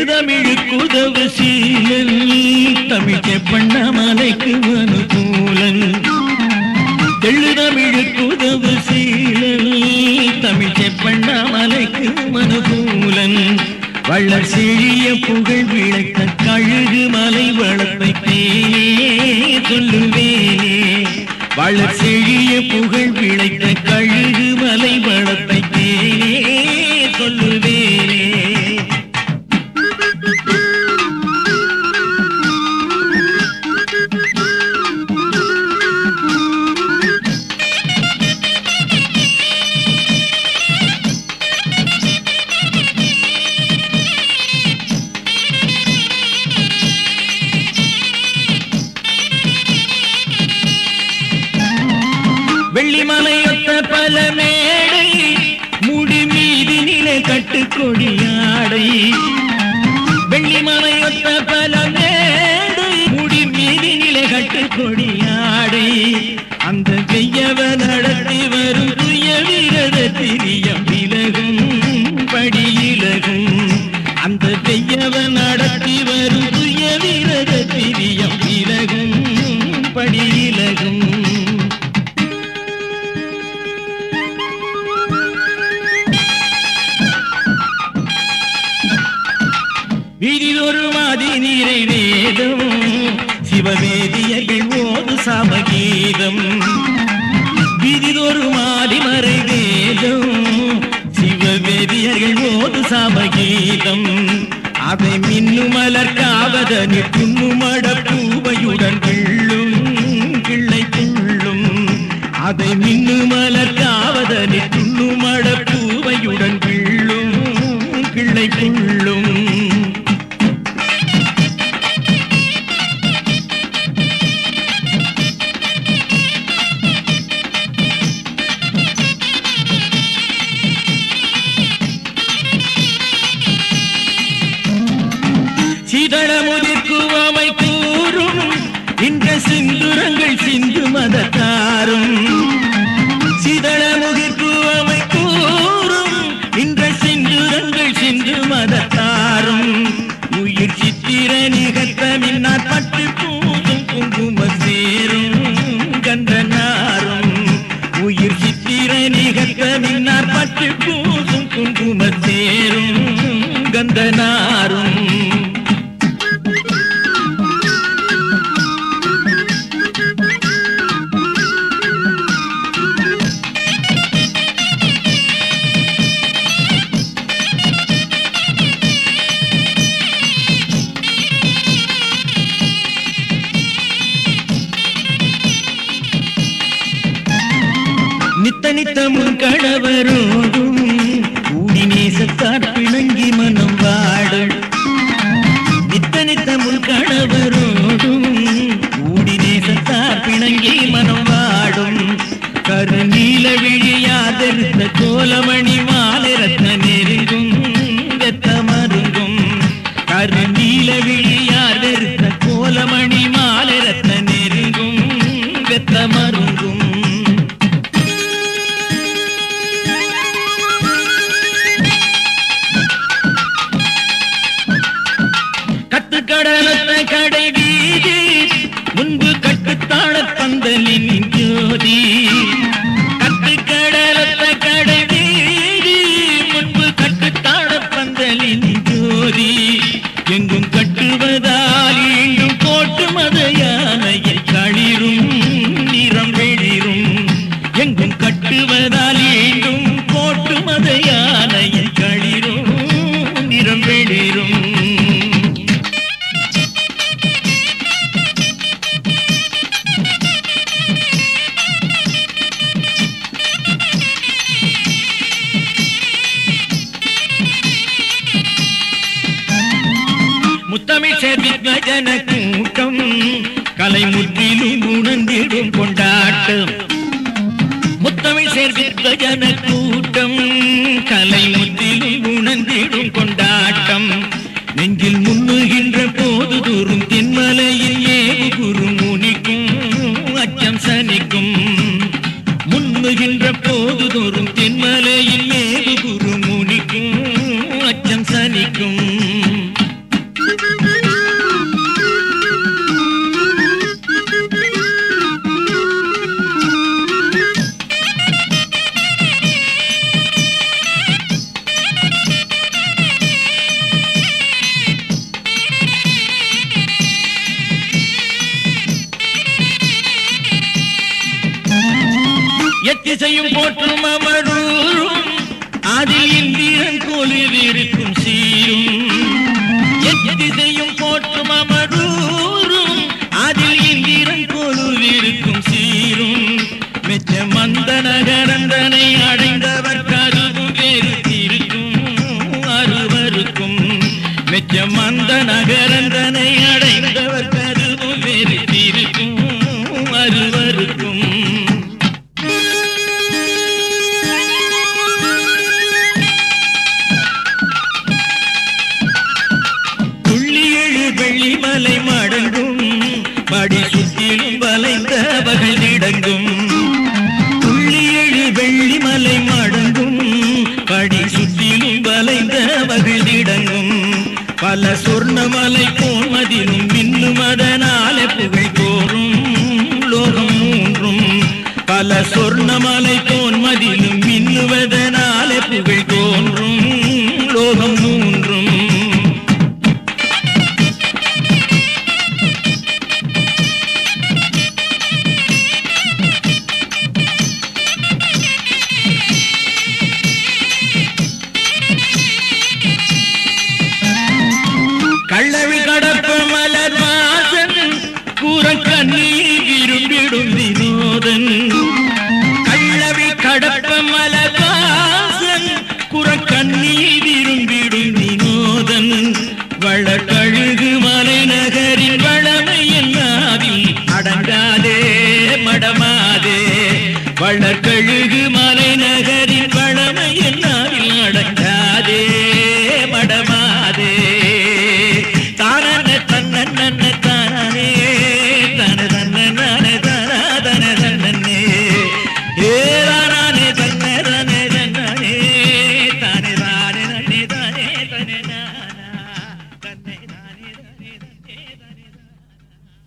தெள்ளு தமிழுக்குதவு சீலன் தமிழ் செப்பண்ணாமலைக்கு அனுகூலன் தெள்ளு தமிழுக்குதவு சீலன் தமிழ் செப்பண்ணாமலைக்கு அனுகூலன் வள்ள செழிய புகழ் விளக்க கழுகு மலை வளத்தை தேனே சொல்லுவேனே. வள்ளல் செழிய புகழ் விளைத்த கழுகு மலை வளத்தை மலையொத்த பல மேடை முடி மீதி நிலை கட்டு கொடியாடை வெள்ளிமலையொத்த பல வேதியர்கள் ஓது சமகீதம். விதிதொரு மாடி மறை வேதம் சிவவேதியர்கள் ஓது சமகீதம். அதை மின்னு மலர் காவதனி துண்ணுமட பூவையுடன் கிள்ளும் கிள்ளை கிள்ளும். அதை மின்னு மலர் காவதனி துண்ணுமட பூவையுடன் நிகழ்த்த பட்டு பூதும் குங்கும சேரும் கந்தனாரும் உயிர் சித்திர நிகழ்த்த மின்னார் பட்டு பூதும் குங்கும சேரும் கந்தனார் நித்த நித்தமும் கணவரோடும் கூடி நேசத்தார் பிணங்கி மனம் வாடும். நித்தனித்த நித்தமும் கணவரோடும் கூடி நேசத்தார் பிணங்கி மனம் வாடும். கருநீல விழியாதெருத்த கோலமணி முத்தமிழ் கூட்டம் கலை முற்றிலும் உணர்ந்திடும் கொண்டாட்டம். முத்தமிழ் சேர்வித்வஜன கூட்டம் எத்திசையும் போற்றும் அமரூரும் அதில் இந்திரன் குளிரிருக்கும் சீரும். எத்திசையும் போற்றும் அமரூரும் அதில் இந்திரன் குழுவிருக்கும் சீரும். மெச்ச மந்த நகரன் நல்ல சொர்ணமலை தோன்மதிலும் மின்னுவதனாலே புகழ் தோன்றும் லோகம் மூன்றும். கள்ளவி கடப்ப மலர் வாசன் கூற கண்ணி வளர்க்க